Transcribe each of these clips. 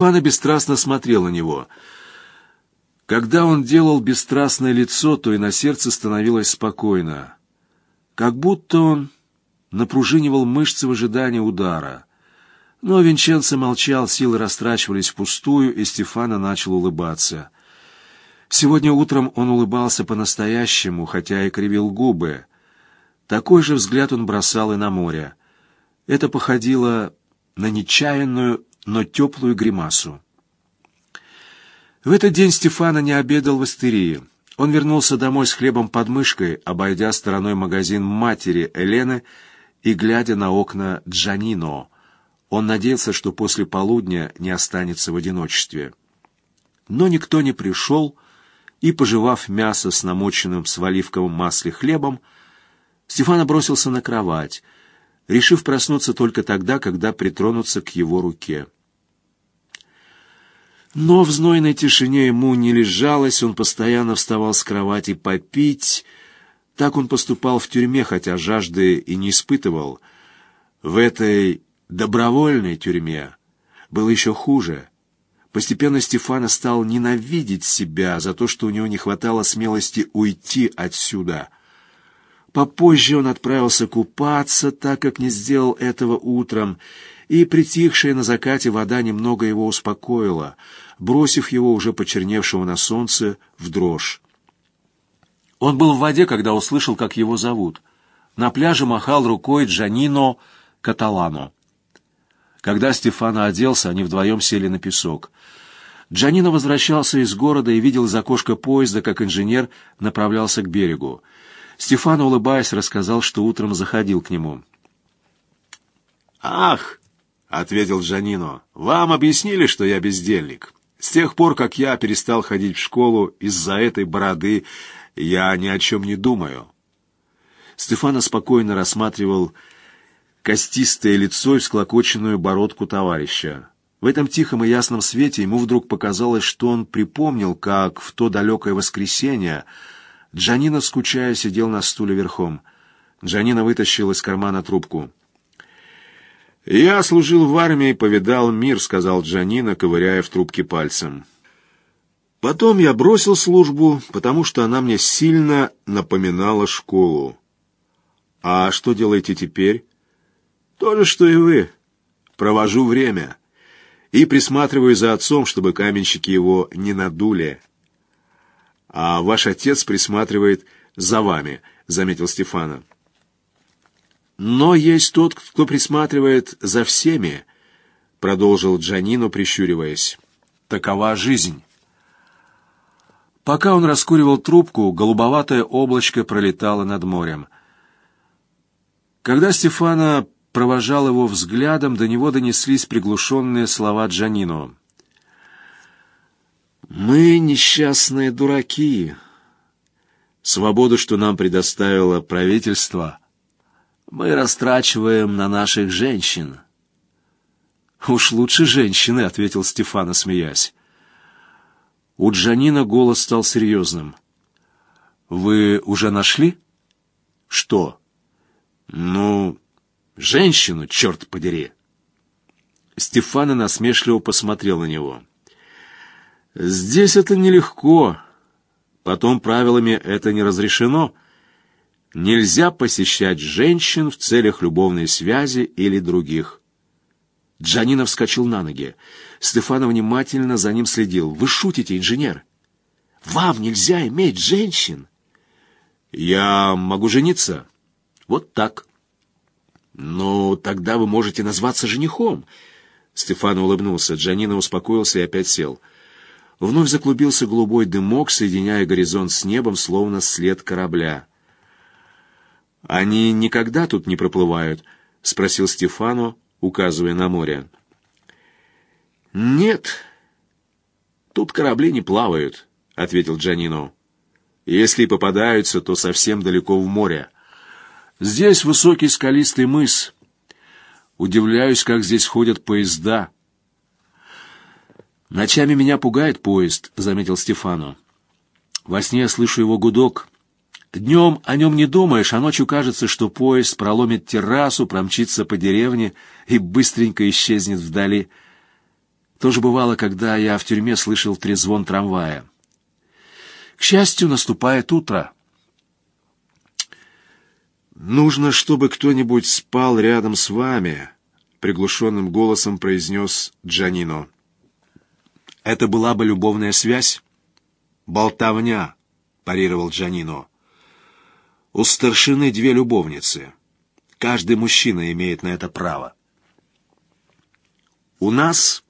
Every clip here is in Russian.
Стефана бесстрастно смотрел на него. Когда он делал бесстрастное лицо, то и на сердце становилось спокойно. Как будто он напружинивал мышцы в ожидании удара. Но Винченцо молчал, силы растрачивались впустую, и Стефана начал улыбаться. Сегодня утром он улыбался по-настоящему, хотя и кривил губы. Такой же взгляд он бросал и на море. Это походило на нечаянную, но теплую гримасу. В этот день Стефана не обедал в астерии. Он вернулся домой с хлебом под мышкой, обойдя стороной магазин матери Элены и глядя на окна Джанино. Он надеялся, что после полудня не останется в одиночестве. Но никто не пришел, и, пожевав мясо с намоченным в оливковом масле хлебом, Стефана бросился на кровать, решив проснуться только тогда, когда притронуться к его руке. Но в знойной тишине ему не лежалось, он постоянно вставал с кровати попить. Так он поступал в тюрьме, хотя жажды и не испытывал. В этой добровольной тюрьме было еще хуже. Постепенно Стефана стал ненавидеть себя за то, что у него не хватало смелости уйти отсюда. Попозже он отправился купаться, так как не сделал этого утром, и притихшая на закате вода немного его успокоила, бросив его, уже почерневшего на солнце, в дрожь. Он был в воде, когда услышал, как его зовут. На пляже махал рукой Джанино Каталано. Когда Стефано оделся, они вдвоем сели на песок. Джанино возвращался из города и видел из окошка поезда, как инженер направлялся к берегу. Стефано, улыбаясь, рассказал, что утром заходил к нему. «Ах!» — ответил Джанино. «Вам объяснили, что я бездельник. С тех пор, как я перестал ходить в школу из-за этой бороды, я ни о чем не думаю». Стефано спокойно рассматривал костистое лицо и всклокоченную бородку товарища. В этом тихом и ясном свете ему вдруг показалось, что он припомнил, как в то далекое воскресенье Джанина, скучая, сидел на стуле верхом. Джанина вытащил из кармана трубку. «Я служил в армии, повидал мир», — сказал Джанина, ковыряя в трубке пальцем. «Потом я бросил службу, потому что она мне сильно напоминала школу». «А что делаете теперь?» «То же, что и вы. Провожу время. И присматриваю за отцом, чтобы каменщики его не надули» а ваш отец присматривает за вами», — заметил Стефана. «Но есть тот, кто присматривает за всеми», — продолжил Джанино, прищуриваясь. «Такова жизнь». Пока он раскуривал трубку, голубоватое облачко пролетало над морем. Когда Стефана провожал его взглядом, до него донеслись приглушенные слова Джанино. Мы несчастные дураки. Свободу, что нам предоставило правительство, мы растрачиваем на наших женщин. Уж лучше женщины, ответил Стефана, смеясь. У Джанина голос стал серьезным. Вы уже нашли? Что? Ну, женщину, черт подери. Стефана насмешливо посмотрел на него. Здесь это нелегко. Потом правилами это не разрешено. Нельзя посещать женщин в целях любовной связи или других. Джанина вскочил на ноги. Стефано внимательно за ним следил. «Вы шутите, инженер? Вам нельзя иметь женщин?» «Я могу жениться?» «Вот так». «Ну, тогда вы можете назваться женихом». Стефано улыбнулся. Джанина успокоился и опять сел. Вновь заклубился голубой дымок, соединяя горизонт с небом, словно след корабля. «Они никогда тут не проплывают?» — спросил Стефано, указывая на море. «Нет, тут корабли не плавают», — ответил Джанино. «Если и попадаются, то совсем далеко в море. Здесь высокий скалистый мыс. Удивляюсь, как здесь ходят поезда». «Ночами меня пугает поезд», — заметил Стефано. «Во сне я слышу его гудок. Днем о нем не думаешь, а ночью кажется, что поезд проломит террасу, промчится по деревне и быстренько исчезнет вдали. Тоже бывало, когда я в тюрьме слышал трезвон трамвая. К счастью, наступает утро. «Нужно, чтобы кто-нибудь спал рядом с вами», — приглушенным голосом произнес Джанино. «Это была бы любовная связь?» «Болтовня», — парировал Джанино. «У старшины две любовницы. Каждый мужчина имеет на это право. У нас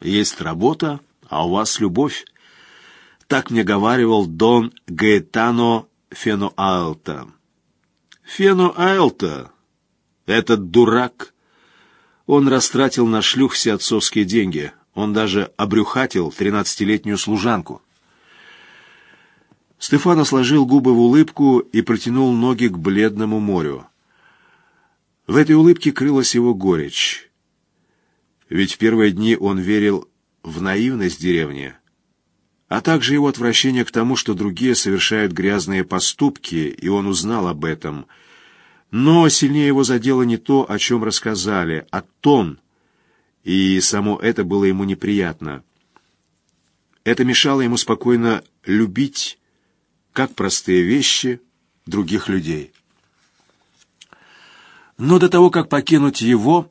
есть работа, а у вас любовь. Так мне говаривал Дон Гаэтано Фенуалта. Фенуалта, этот дурак, он растратил на шлюх все отцовские деньги. Он даже обрюхатил тринадцатилетнюю служанку. Стефано сложил губы в улыбку и протянул ноги к бледному морю. В этой улыбке крылась его горечь. Ведь в первые дни он верил в наивность деревни, а также его отвращение к тому, что другие совершают грязные поступки, и он узнал об этом. Но сильнее его задело не то, о чем рассказали, а тон, и само это было ему неприятно. Это мешало ему спокойно любить, как простые вещи, других людей. Но до того, как покинуть его,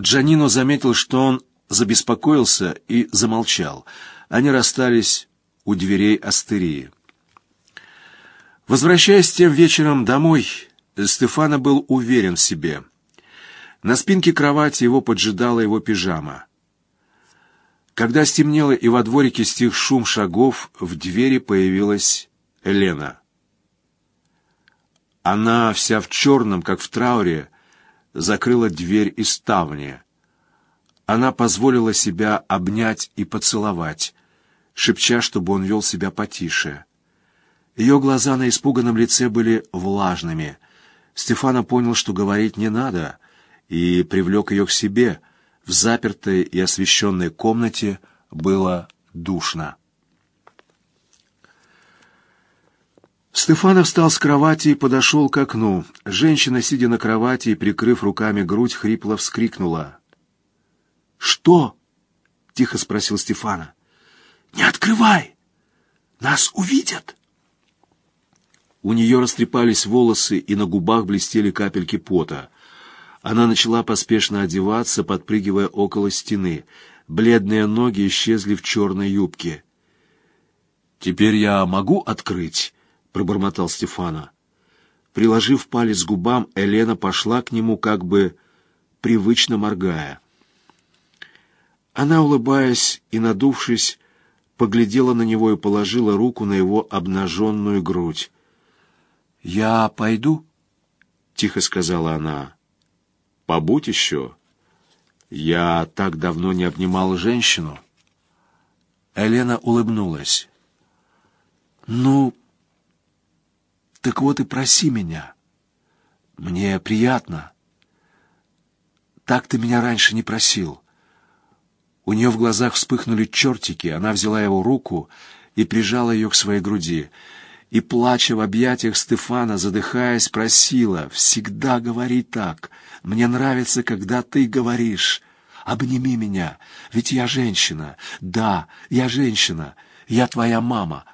Джанино заметил, что он забеспокоился и замолчал. Они расстались у дверей астерии. Возвращаясь тем вечером домой, Стефана был уверен в себе. На спинке кровати его поджидала его пижама. Когда стемнело и во дворике стих шум шагов, в двери появилась Елена. Она вся в черном, как в трауре, закрыла дверь и ставни. Она позволила себя обнять и поцеловать, шепча, чтобы он вел себя потише. Ее глаза на испуганном лице были влажными. Стефана понял, что говорить не надо, и привлек ее к себе. В запертой и освещенной комнате было душно. Стефанов встал с кровати и подошел к окну. Женщина, сидя на кровати и прикрыв руками грудь, хрипло вскрикнула. «Что?» — тихо спросил Стефана. «Не открывай! Нас увидят!» У нее растрепались волосы, и на губах блестели капельки пота. Она начала поспешно одеваться, подпрыгивая около стены. Бледные ноги исчезли в черной юбке. «Теперь я могу открыть?» — пробормотал Стефана. Приложив палец к губам, Елена пошла к нему, как бы привычно моргая. Она, улыбаясь и надувшись, поглядела на него и положила руку на его обнаженную грудь. «Я пойду?» — тихо сказала она. «Побудь еще. Я так давно не обнимал женщину». Елена улыбнулась. «Ну, так вот и проси меня. Мне приятно. Так ты меня раньше не просил. У нее в глазах вспыхнули чертики, она взяла его руку и прижала ее к своей груди. И, плача в объятиях Стефана, задыхаясь, просила, «Всегда говори так. Мне нравится, когда ты говоришь. Обними меня, ведь я женщина. Да, я женщина. Я твоя мама».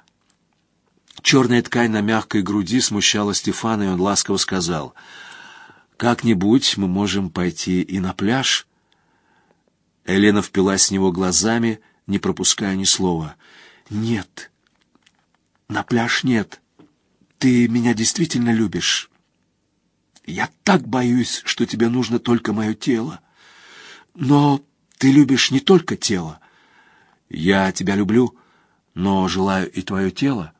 Черная ткань на мягкой груди смущала Стефана, и он ласково сказал, «Как-нибудь мы можем пойти и на пляж». Елена впилась в него глазами, не пропуская ни слова. «Нет, на пляж нет. Ты меня действительно любишь. Я так боюсь, что тебе нужно только мое тело. Но ты любишь не только тело. Я тебя люблю, но желаю и твое тело.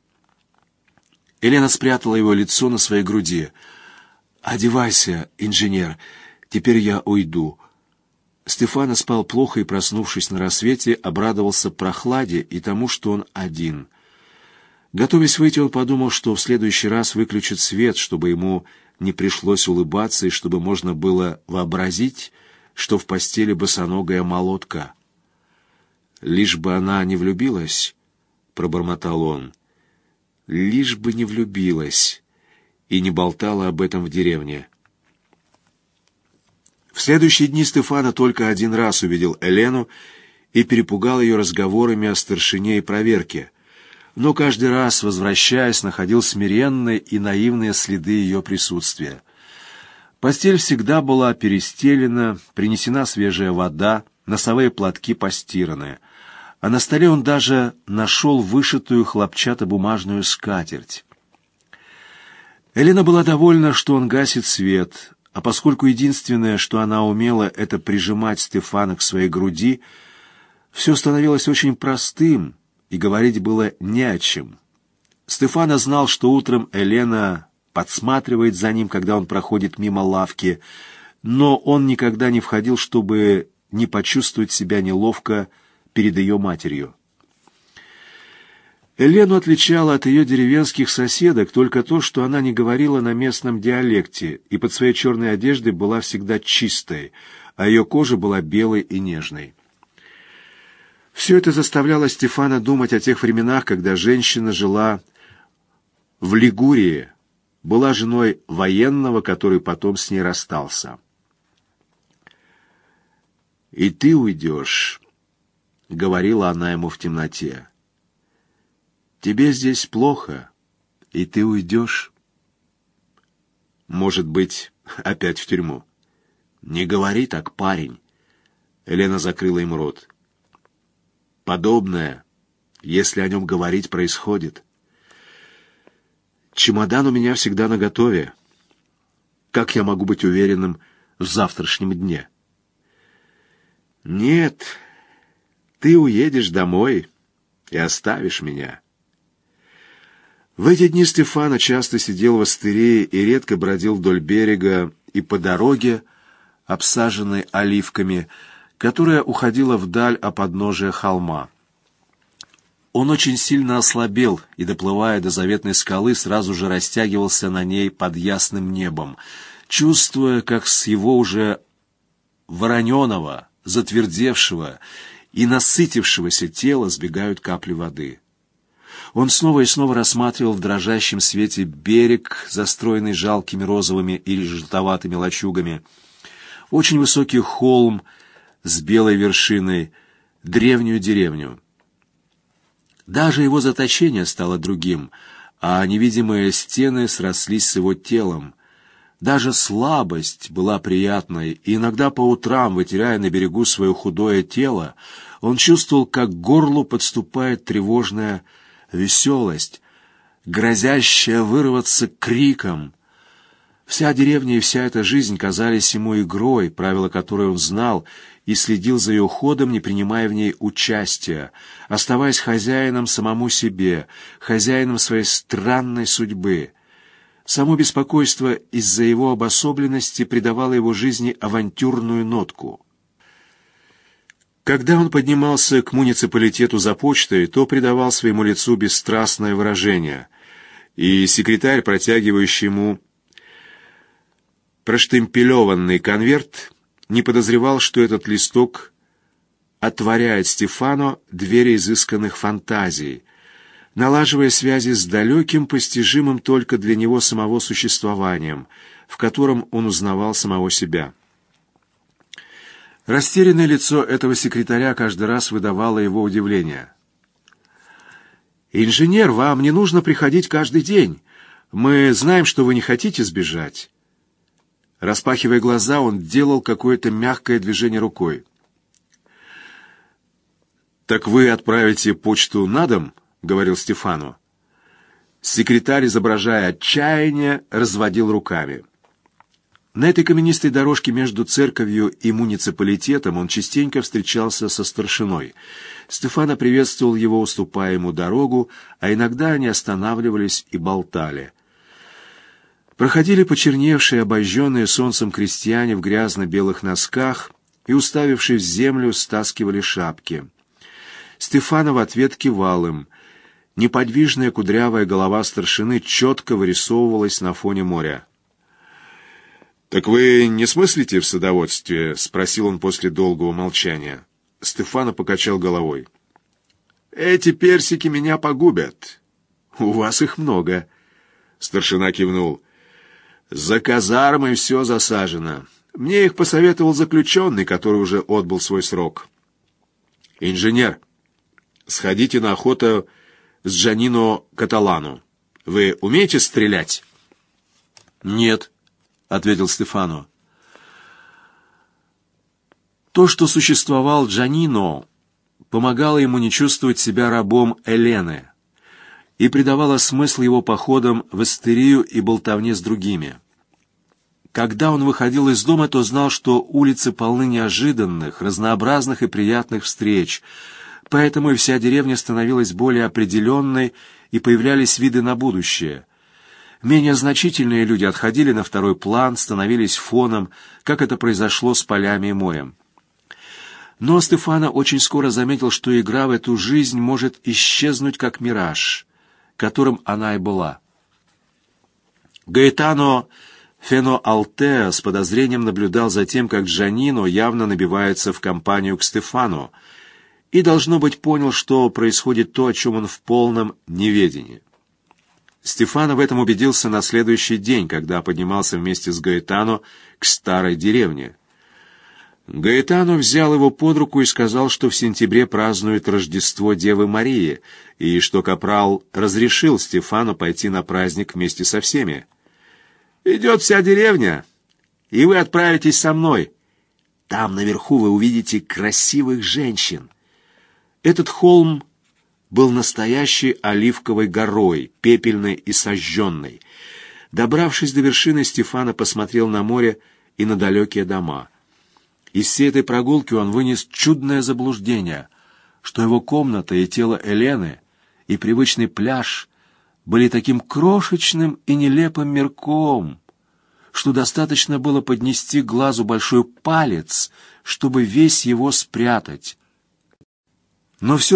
Елена спрятала его лицо на своей груди. «Одевайся, инженер, теперь я уйду». Стефана спал плохо и, проснувшись на рассвете, обрадовался прохладе и тому, что он один. Готовясь выйти, он подумал, что в следующий раз выключит свет, чтобы ему не пришлось улыбаться и чтобы можно было вообразить, что в постели босоногая молотка. «Лишь бы она не влюбилась», — пробормотал он, — лишь бы не влюбилась и не болтала об этом в деревне. В следующие дни Стефана только один раз увидел Элену и перепугал ее разговорами о старшине и проверке, но каждый раз, возвращаясь, находил смиренные и наивные следы ее присутствия. Постель всегда была перестелена, принесена свежая вода, носовые платки постираны, а на столе он даже нашел вышитую хлопчатобумажную скатерть. Элена была довольна, что он гасит свет, а поскольку единственное, что она умела, это прижимать Стефана к своей груди, все становилось очень простым, и говорить было не о чем. Стефана знал, что утром Елена подсматривает за ним, когда он проходит мимо лавки, но он никогда не входил, чтобы не почувствовать себя неловко перед ее матерью. Елену отличало от ее деревенских соседок только то, что она не говорила на местном диалекте и под своей черной одеждой была всегда чистой, а ее кожа была белой и нежной. Все это заставляло Стефана думать о тех временах, когда женщина жила в Лигурии, была женой военного, который потом с ней расстался. «И ты уйдешь», — говорила она ему в темноте. Тебе здесь плохо, и ты уйдешь. Может быть, опять в тюрьму. Не говори так, парень. Елена закрыла им рот. Подобное, если о нем говорить, происходит. Чемодан у меня всегда наготове. Как я могу быть уверенным в завтрашнем дне? Нет, ты уедешь домой и оставишь меня. В эти дни Стефана часто сидел в астерее и редко бродил вдоль берега и по дороге, обсаженной оливками, которая уходила вдаль о подножия холма. Он очень сильно ослабел и, доплывая до заветной скалы, сразу же растягивался на ней под ясным небом, чувствуя, как с его уже вороненого, затвердевшего и насытившегося тела сбегают капли воды. Он снова и снова рассматривал в дрожащем свете берег, застроенный жалкими розовыми или желтоватыми лачугами, очень высокий холм с белой вершиной, древнюю деревню. Даже его заточение стало другим, а невидимые стены срослись с его телом. Даже слабость была приятной, и иногда по утрам, вытирая на берегу свое худое тело, он чувствовал, как к горлу подступает тревожная веселость, грозящая вырваться криком. Вся деревня и вся эта жизнь казались ему игрой, правила которой он знал, и следил за ее ходом, не принимая в ней участия, оставаясь хозяином самому себе, хозяином своей странной судьбы. Само беспокойство из-за его обособленности придавало его жизни авантюрную нотку. Когда он поднимался к муниципалитету за почтой, то придавал своему лицу бесстрастное выражение, и секретарь, протягивающий ему проштемпелеванный конверт, не подозревал, что этот листок отворяет Стефано двери изысканных фантазий, налаживая связи с далеким, постижимым только для него самого существованием, в котором он узнавал самого себя. Растерянное лицо этого секретаря каждый раз выдавало его удивление. «Инженер, вам не нужно приходить каждый день. Мы знаем, что вы не хотите сбежать». Распахивая глаза, он делал какое-то мягкое движение рукой. «Так вы отправите почту на дом?» — говорил Стефану. Секретарь, изображая отчаяние, разводил руками. На этой каменистой дорожке между церковью и муниципалитетом он частенько встречался со старшиной. Стефана приветствовал его, уступая ему дорогу, а иногда они останавливались и болтали. Проходили почерневшие, обожженные солнцем крестьяне в грязно-белых носках и, уставившись в землю, стаскивали шапки. Стефана в ответ кивал им. Неподвижная кудрявая голова старшины четко вырисовывалась на фоне моря. «Так вы не смыслите в садоводстве?» — спросил он после долгого молчания. Стефано покачал головой. «Эти персики меня погубят. У вас их много». Старшина кивнул. «За казармой все засажено. Мне их посоветовал заключенный, который уже отбыл свой срок». «Инженер, сходите на охоту с Джанино Каталану. Вы умеете стрелять?» «Нет», — ответил Стефано. То, что существовал Джанино, помогало ему не чувствовать себя рабом Элены и придавало смысл его походам в эстерию и болтовне с другими. Когда он выходил из дома, то знал, что улицы полны неожиданных, разнообразных и приятных встреч, поэтому и вся деревня становилась более определенной, и появлялись виды на будущее. Менее значительные люди отходили на второй план, становились фоном, как это произошло с полями и морем. Но Стефана очень скоро заметил, что игра в эту жизнь может исчезнуть как мираж, которым она и была. Гаэтано Фено Алтеа с подозрением наблюдал за тем, как Джанино явно набивается в компанию к Стефану, и, должно быть, понял, что происходит то, о чем он в полном неведении. Стефано в этом убедился на следующий день, когда поднимался вместе с Гаэтано к старой деревне. Гаэтано взял его под руку и сказал, что в сентябре празднует Рождество Девы Марии, и что Капрал разрешил Стефану пойти на праздник вместе со всеми. «Идет вся деревня, и вы отправитесь со мной. Там наверху вы увидите красивых женщин». Этот холм был настоящей оливковой горой, пепельной и сожженной. Добравшись до вершины, Стефана посмотрел на море и на далекие дома — из всей этой прогулки он вынес чудное заблуждение, что его комната и тело Елены и привычный пляж были таким крошечным и нелепым мирком, что достаточно было поднести глазу большой палец, чтобы весь его спрятать. Но все же